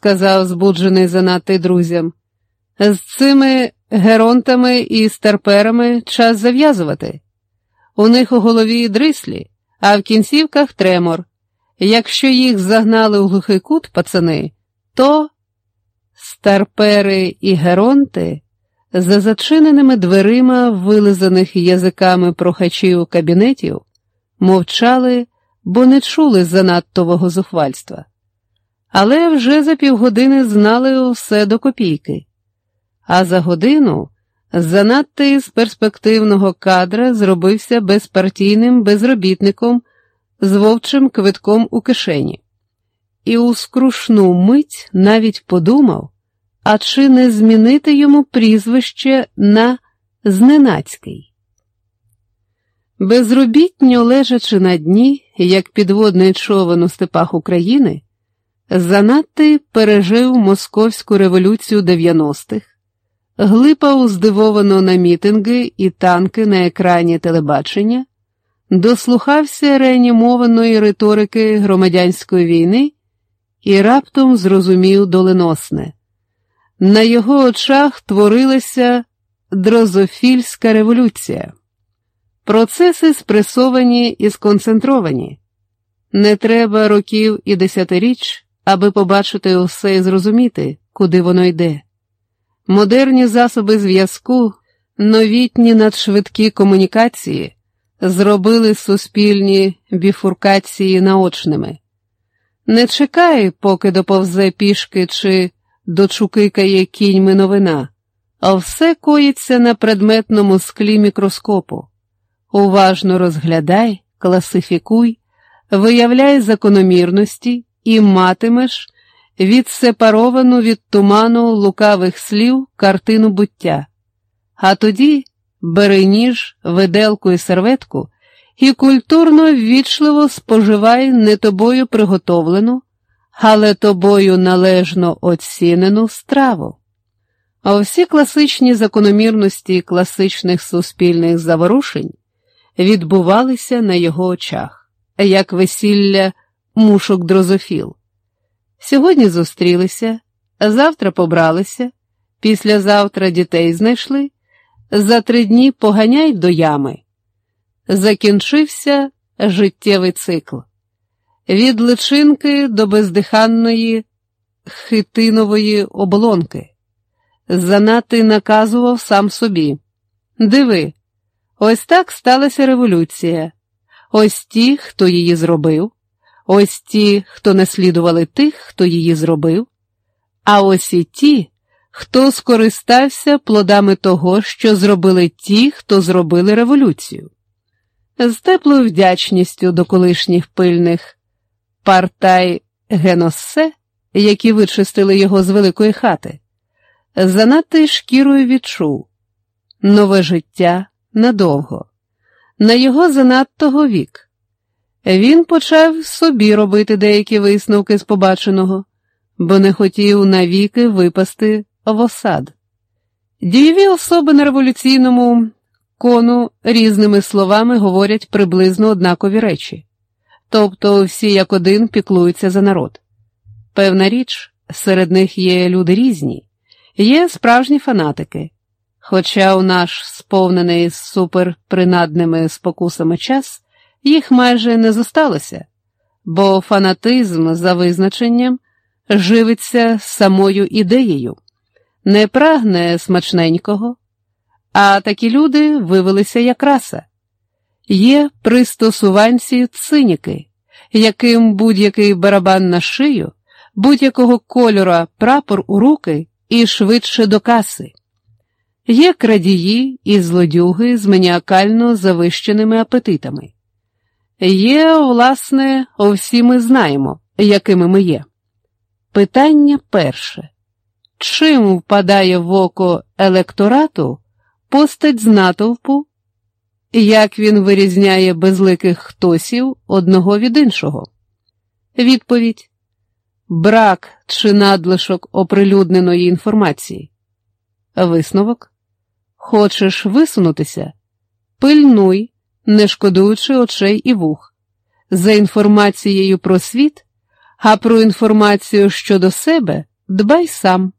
сказав збуджений занадто друзям. З цими геронтами і старперами час зав'язувати. У них у голові дрислі, а в кінцівках тремор. Якщо їх загнали у глухий кут, пацани, то старпери і геронти за зачиненими дверима, вилизаних язиками прохачів кабінетів, мовчали, бо не чули занадтового зухвальства. Але вже за півгодини знали усе до копійки, а за годину занадто із перспективного кадра зробився безпартійним безробітником з вовчим квитком у кишені. І у скрушну мить навіть подумав, а чи не змінити йому прізвище на Зненацький. Безробітньо лежачи на дні, як підводний човен у степах України, занадто пережив московську революцію 90-х, глипав здивовано на мітинги і танки на екрані телебачення, дослухався реанімованої риторики громадянської війни і раптом зрозумів доленосне. На його очах творилася дрозофільська революція. Процеси спресовані і сконцентровані. Не треба років і десятиріч, аби побачити усе і зрозуміти, куди воно йде. Модерні засоби зв'язку, новітні надшвидкі комунікації зробили суспільні біфуркації наочними. Не чекай, поки доповзе пішки чи дочукикає кіньми новина, а все коїться на предметному склі мікроскопу. Уважно розглядай, класифікуй, виявляй закономірності і матимеш відсепаровану від туману лукавих слів картину буття. А тоді бери ніж, виделку і серветку і культурно ввічливо споживай не тобою приготовлену, але тобою належно оцінену страву. А всі класичні закономірності класичних суспільних заворушень відбувалися на його очах, як весілля мушок дрозофіл. Сьогодні зустрілися, завтра побралися, післязавтра дітей знайшли, за три дні поганяй до ями. Закінчився життєвий цикл. Від личинки до бездиханної хитинової оболонки. Занати наказував сам собі. Диви, ось так сталася революція. Ось ті, хто її зробив, ось ті, хто наслідували тих, хто її зробив, а ось і ті, хто скористався плодами того, що зробили ті, хто зробили революцію. З теплою вдячністю до колишніх пильних партай Геноссе, які вичистили його з великої хати, занадто шкірою відчув нове життя надовго, на його занадтого вік. Він почав собі робити деякі висновки з побаченого, бо не хотів навіки випасти в осад. Дієві особи на революційному кону різними словами говорять приблизно однакові речі, тобто всі як один піклуються за народ. Певна річ, серед них є люди різні, є справжні фанатики. Хоча у наш сповнений суперпринадними спокусами час їх майже не зосталося, бо фанатизм за визначенням живиться самою ідеєю, не прагне смачненького, а такі люди вивелися як раса. Є пристосуванці циніки, яким будь-який барабан на шию, будь-якого кольора прапор у руки і швидше до каси. Є крадії і злодюги з маніакально завищеними апетитами. Є, власне, всі ми знаємо, якими ми є. Питання перше. Чим впадає в око електорату постать з натовпу, як він вирізняє безликих хтосів одного від іншого? Відповідь Брак чи надлишок оприлюдненої інформації. Висновок Хочеш висунутися? Пильнуй, не шкодуючи очей і вух. За інформацією про світ, а про інформацію щодо себе Дбай сам.